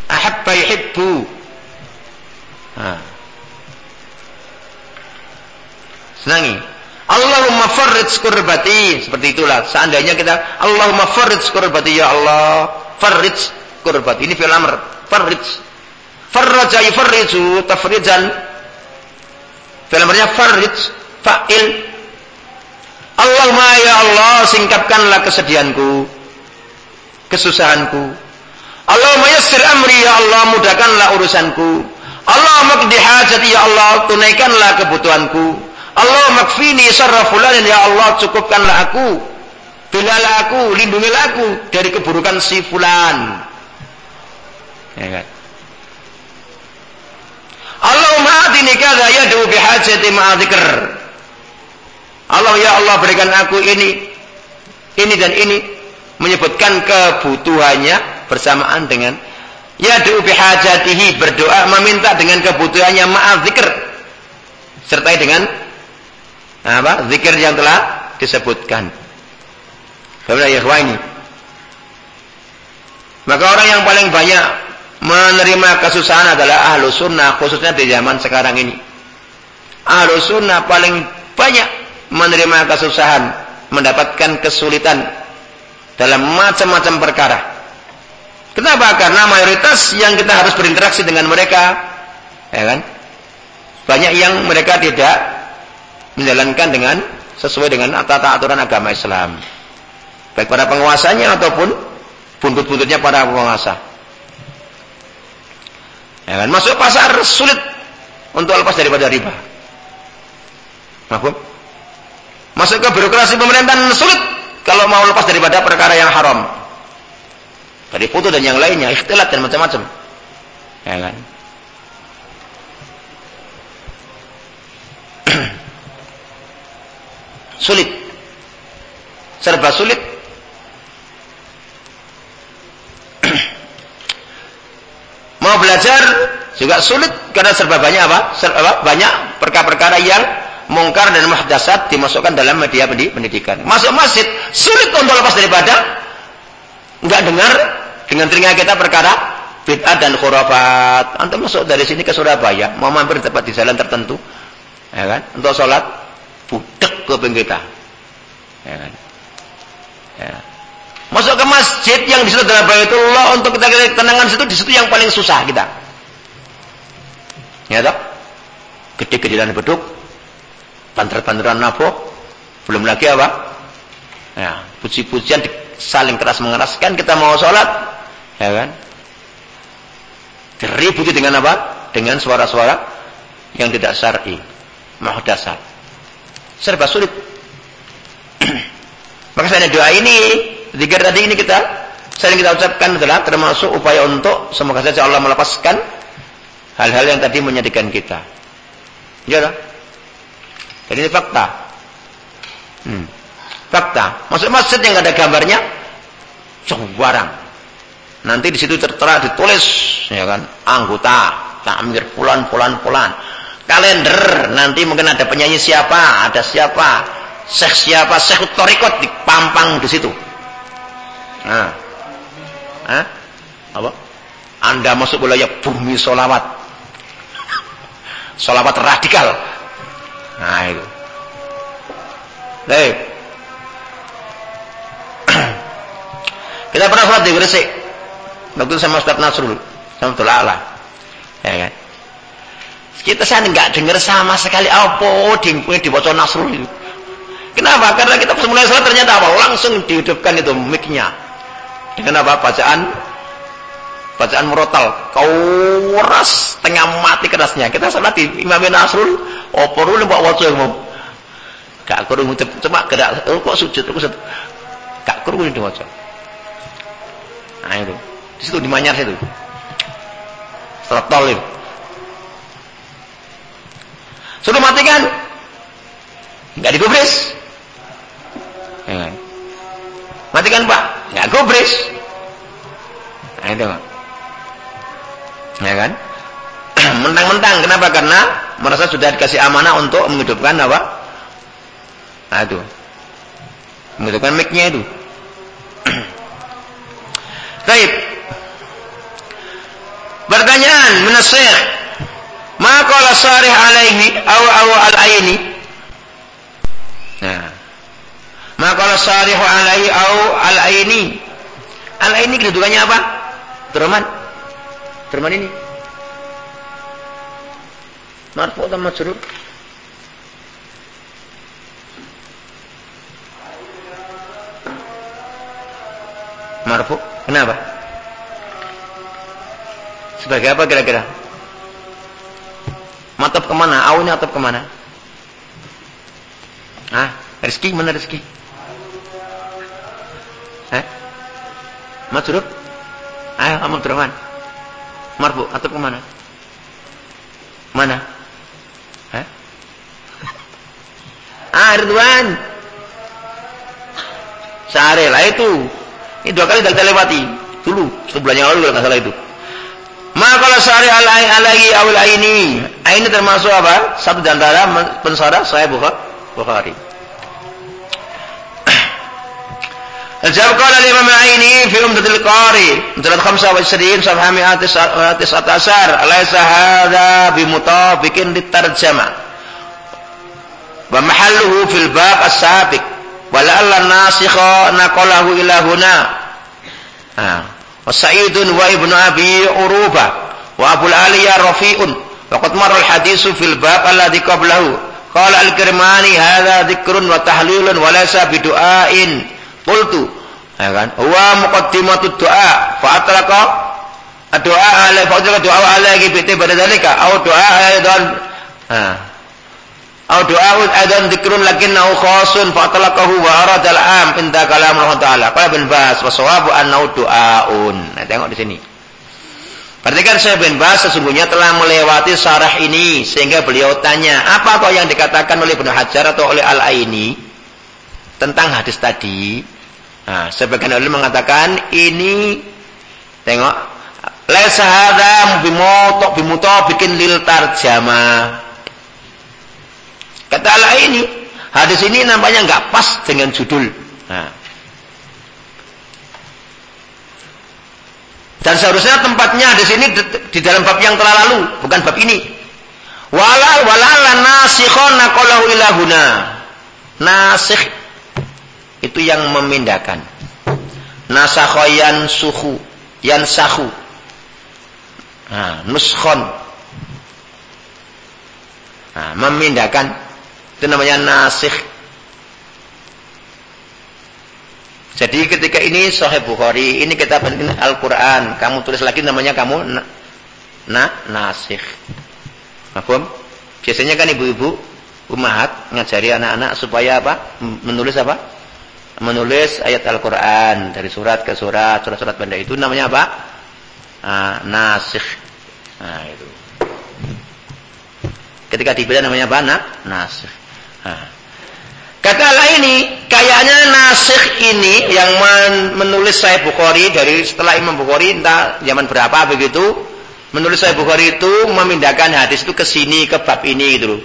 Ahabba yuhibbu. Senangi. Allahumma farrid kurbati. Seperti itulah. Seandainya kita Allahumma farrid kurbati. Ya Allah. Farrid kurbati. Ini fi'il amr. Farrid. Farraja yufarriju tafrijan. Fi'il amrnya farrid. Fa'il Allahumma ya Allah singkapkanlah kesedihanku, kesusahanku. Allahumma yassir amri ya Allah mudahkanlah urusanku. Allahumma qdi hajati ya Allah tunaikanlah kebutuhanku. Allahumma kfini syarra fulanin ya Allah cukupkanlah aku. Bilalah aku, lindungilah aku dari keburukan si fulan. Ya kan? Allahumma atini kadza yad'u bihajati ma'a dzikr. Allah ya Allah berikan aku ini, ini dan ini menyebutkan kebutuhannya bersamaan dengan ya bihajatihi berdoa meminta dengan kebutuhannya maaf zikir sertai dengan apa zikir yang telah disebutkan. Kemudian ya ini. Maka orang yang paling banyak menerima kesusahan adalah ahlu sunnah khususnya di zaman sekarang ini. Ahlu sunnah paling banyak menerima kesusahan, mendapatkan kesulitan dalam macam-macam perkara. Kenapa? Karena mayoritas yang kita harus berinteraksi dengan mereka, ya kan? Banyak yang mereka tidak menjalankan dengan sesuai dengan tata aturan agama Islam. Baik para penguasanya ataupun buntut-buntutnya para penguasa. Ya kan? Masuk pasar sulit untuk lepas daripada riba. Mahfum? Masuk ke birokrasi pemerintahan sulit kalau mau lepas daripada perkara yang haram. Dari foto dan yang lainnya, ikhtilat dan macam-macam. Ya kan? sulit. Serba sulit. mau belajar juga sulit karena serba banyak apa? Serba banyak perkara-perkara yang mungkar dan muhdasat dimasukkan dalam media pendidikan. Masuk masjid sulit untuk lepas daripada enggak dengar dengan telinga kita perkara bid'ah dan khurafat. Antum masuk dari sini ke Surabaya, mau mampir di tempat di jalan tertentu, ya kan? Untuk sholat, budek ke kita. Ya kan? Ya. Masuk ke masjid yang di situ adalah Baitullah untuk kita tenangan situ di situ yang paling susah kita. Ya toh? Gede-gedean beduk, Panteran-panteran nabok. Belum lagi apa? Ya, puji-pujian saling keras mengeraskan kita mau sholat. Ya kan? Diributi dengan apa? Dengan suara-suara yang tidak syar'i. Muhdasat. Serba sulit. Maka saya doa ini, zikir tadi ini kita sering kita ucapkan adalah termasuk upaya untuk semoga saja Allah melepaskan hal-hal yang tadi menyedihkan kita. Ya, jadi ini fakta. Hmm. Fakta. Masuk masjid yang ada gambarnya, barang. Nanti di situ tertera ditulis, ya kan, anggota, takmir pulan, pulan, pulan. Kalender, nanti mungkin ada penyanyi siapa, ada siapa, syekh siapa, syekh torikot dipampang di situ. Nah, Hah? apa? Anda masuk wilayah bumi solawat, solawat radikal. Nah itu. Baik. Kita pernah sholat di Gresik. Waktu sama Ustaz Nasrul. Sama Betul Allah. Ya kan? Kita saya nggak dengar sama sekali apa di dibaca Nasrul itu. Kenapa? Karena kita mulai salat ternyata apa? Langsung dihidupkan itu miknya. Dengan apa? Bacaan bacaan murotal. Kau ras tengah mati kerasnya. Kita salat Imam Nasrul, apa dulu mbak waca mau? Gak kurung cuma gerak oh, kok sujud kok sujud. Gak kurung diwaca. Nah itu. Di situ di Manyar situ. Setelah tol itu. Matikan. Enggak digubris. Ya kan? Matikan Pak. Enggak gubris. Nah itu. Ya kan? Mentang-mentang. Kenapa? Karena merasa sudah dikasih amanah untuk menghidupkan apa? Itu. Menghidupkan mic-nya itu. Baik. Pertanyaan menasih. Maka la sarih alaihi aw aw al aini. Nah. Maka la sarih alaihi aw al aini. Al aini kedudukannya apa? Abdurrahman. Abdurrahman ini. Marfu atau majrur? Marfu. Kenapa? Sebagai apa kira-kira? Matap ke mana? Awalnya atap ke mana? Ah, rezeki mana rezeki? Eh? Majrur? Ayo, Amal Abdurrahman. Marfu, atap ke mana? Mana? Eh? Ah, Ridwan. Sehari lah itu. Ini dua kali kita lewati. Dulu, sebulan yang lalu kalau nggak salah itu. Maka kalau sehari alai alaihi awal ini, ini termasuk apa? Satu di antara pensara saya Bukhari. Jawab qala al-Imam Aini fi Umdatul Qari, mujallad 25 safha 119, alaysa hadha bimutabiqin litarjama. Wa mahalluhu fil bab as-sabiq Wala'alla nasikha naqalahu ila huna. Wa Sa'idun wa Ibnu Abi Uruba wa Abu Aliyah Rafi'un. Wa qad marra al-hadisu fil bab alladhi qablahu. Qala al-Kirmani hadza wa wa. Qultu ya kan huwa muqaddimatu du'a fa atlaqa doa alai fa atlaqa doa alai bi pada dalika au doa aidan ha Au doa aidan dzikrun lakinnahu khasun fa talaqahu wa aradal am inda kalam Allah taala. Qala bin Bas wa sawabu annahu doaun. Nah, tengok di sini. Perhatikan saya bin Bas sesungguhnya telah melewati syarah ini sehingga beliau tanya, apa kok yang dikatakan oleh Ibnu Hajar atau oleh Al-Aini tentang hadis tadi? Nah, sebagian ulama mengatakan ini tengok laisa hadza bimuto bikin lil tarjamah Kata Allah ini, hadis ini nampaknya nggak pas dengan judul. Nah. Dan seharusnya tempatnya di sini di dalam bab yang telah lalu, bukan bab ini. Wala walala nasikhon naqalahu ilahuna. Nasikh itu yang memindahkan. Nasakhoyan suhu, yan sahu. Nah, nuskhon. Nah, memindahkan itu namanya nasikh. Jadi ketika ini Sahih Bukhari, ini kita penting Al-Quran. Kamu tulis lagi namanya kamu na, na nasikh. Mahfum? Biasanya kan ibu-ibu umat ngajari anak-anak supaya apa? Menulis apa? Menulis ayat Al-Quran dari surat ke surat, surat-surat benda itu namanya apa? Nah, nasikh. Nah, itu. Ketika dibilang namanya apa? Nah, nasikh. Nah. Kata Allah ini, kayaknya nasikh ini yang menulis saya Bukhari dari setelah Imam Bukhari entah zaman berapa begitu, menulis saya Bukhari itu memindahkan hadis itu ke sini ke bab ini gitu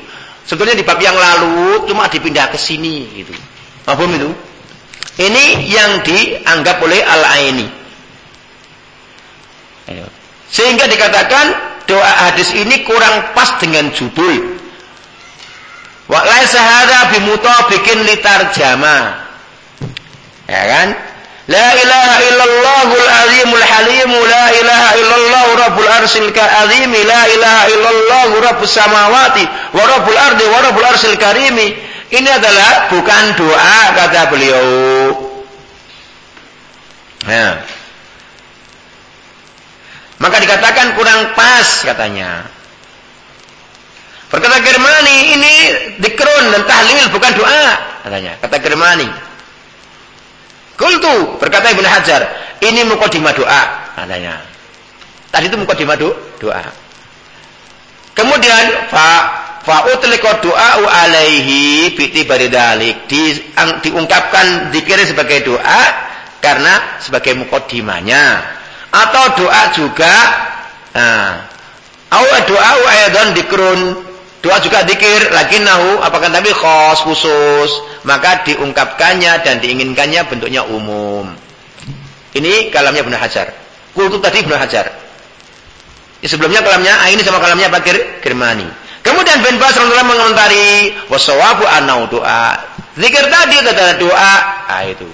Sebetulnya di bab yang lalu cuma dipindah ke sini gitu. Apa itu? Ini yang dianggap oleh Al-Aini. Sehingga dikatakan doa hadis ini kurang pas dengan judul. Wa laisa hadza bimutabiqin litarjama. Ya kan? La ilaha illallahul azimul halim la ilaha illallah rabbul arsil azim la ilaha illallah rabbus samawati wa rabbul ardi wa rabbul arsil karimi. Ini adalah bukan doa kata beliau. Nah. Maka dikatakan kurang pas katanya. Berkata Germani ini dikrun dan tahlil bukan doa katanya. Kata Germani. Kultu berkata Ibnu Hajar, ini mukadimah doa katanya. Tadi itu mukadimah doa. Kemudian fa fa utliqa doa alaihi bi baridalik di, diungkapkan dikira sebagai doa karena sebagai mukadimahnya atau doa juga nah doa aydan dikrun Doa juga dikir, lagi nahu, apakah tapi khos, khusus. Maka diungkapkannya dan diinginkannya bentuknya umum. Ini kalamnya Ibnu Hajar. Kultu tadi Ibnu Hajar. Ya, sebelumnya kalamnya, ah, ini sama kalamnya apa? Germani. Kemudian Ben Bas mengomentari, wasawabu anau doa. Zikir tadi adalah doa. Ah, itu.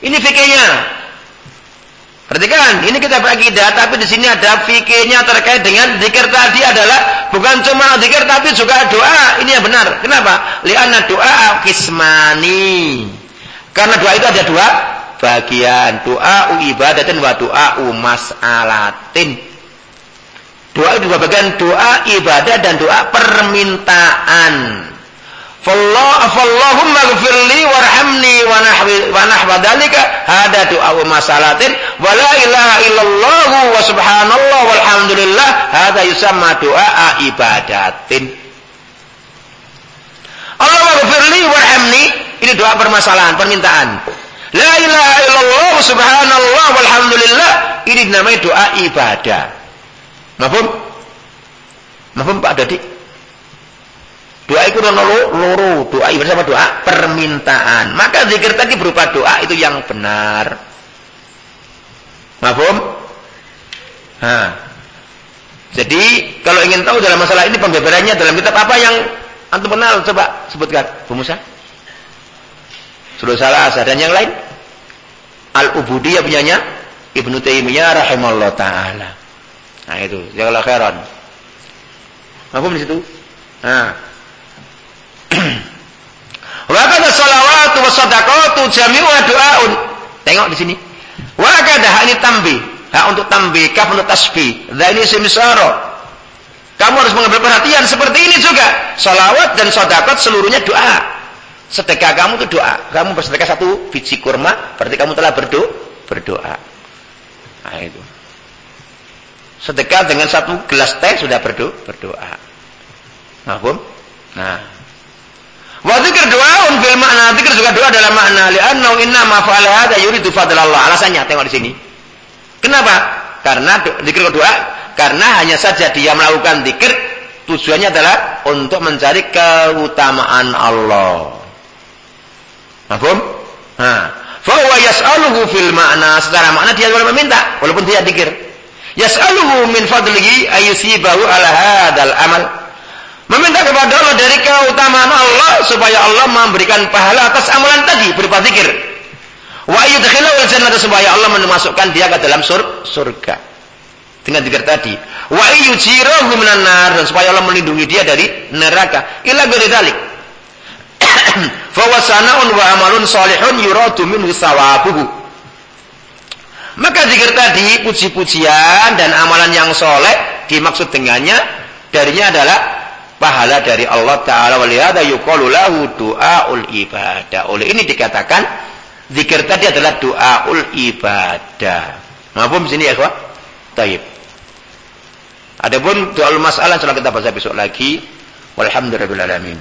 Ini fikirnya. Perhatikan, ini kita berakidah, tapi di sini ada fikirnya terkait dengan zikir tadi adalah bukan cuma zikir tapi juga doa. Ini yang benar. Kenapa? Lianna doa kismani. Karena doa itu ada dua bagian. Doa ibadatin wa doa mas'alatin. Doa itu bagian, doa ibadah dan doa permintaan. Fallahumma gfirli warhamni wa nahwa dalika hada du'a masalatin. Wa la ilaha illallah wa subhanallah walhamdulillah. Hada yusamma du'a ibadatin. Allah gfirli warhamni. Ini doa permasalahan permintaan. La ilaha illallah subhanallah walhamdulillah. Ini dinamai doa ibadah Mafhum? Mafhum Pak Dadi? Doa itu loro, loro. Doa bersama doa permintaan. Maka zikir tadi berupa doa itu yang benar. Mahfum? Nah. Jadi kalau ingin tahu dalam masalah ini pembebarannya dalam kitab apa yang antum kenal coba sebutkan, Bu Musa. Sudah salah dan yang lain. Al-Ubudiyah punyanya Ibnu Taimiyah rahimahullah taala. Nah itu, jazakallahu khairan. Mahfum di situ? Nah, Wa kada salawatu wa sadaqatu jami'u du'aun. Tengok di sini. Wa kada ini tambi. Hak untuk tambi, kaf untuk tasbih. Dha ini semisara. Kamu harus mengambil perhatian seperti ini juga. Salawat dan sedekah seluruhnya doa. Sedekah kamu itu doa. Kamu bersedekah satu biji kurma, berarti kamu telah berdoa. berdoa. Nah itu. Sedekah dengan satu gelas teh sudah berdoa. berdoa. Mahfum? Nah, Wa dzikr doaun fil makna. Dzikir juga doa dalam makna li'annahu inna ma fa'ala hadza yuridu fadlallah. Alasannya tengok di sini. Kenapa? Karena zikir doa karena hanya saja dia melakukan zikir tujuannya adalah untuk mencari keutamaan Allah. Paham? Nah, fa huwa yas'aluhu fil makna. Secara makna dia meminta walaupun dia zikir. Yas'aluhu min fadlihi ayyusibahu ala hadzal amal. Meminta kepada Allah dari keutamaan Allah supaya Allah memberikan pahala atas amalan tadi berupa zikir. Wa yudkhilahu jannata supaya Allah memasukkan dia ke dalam sur surga. Dengan zikir tadi. Wa yujirahu minan nar dan supaya Allah melindungi dia dari neraka. Ila dzalik. Fa wasana'un wa amalun salihun yuradu minhu sawabuhu. Maka zikir tadi puji-pujian dan amalan yang soleh dimaksud dengannya darinya adalah pahala dari Allah Ta'ala walihada yuqalu lahu du'aul ibadah. Oleh ini dikatakan zikir tadi adalah du'aul ibadah. Maafum sini ya, kawan? Taib. Adapun doa masalah setelah kita bahas besok lagi. Walhamdulillahirabbil alamin.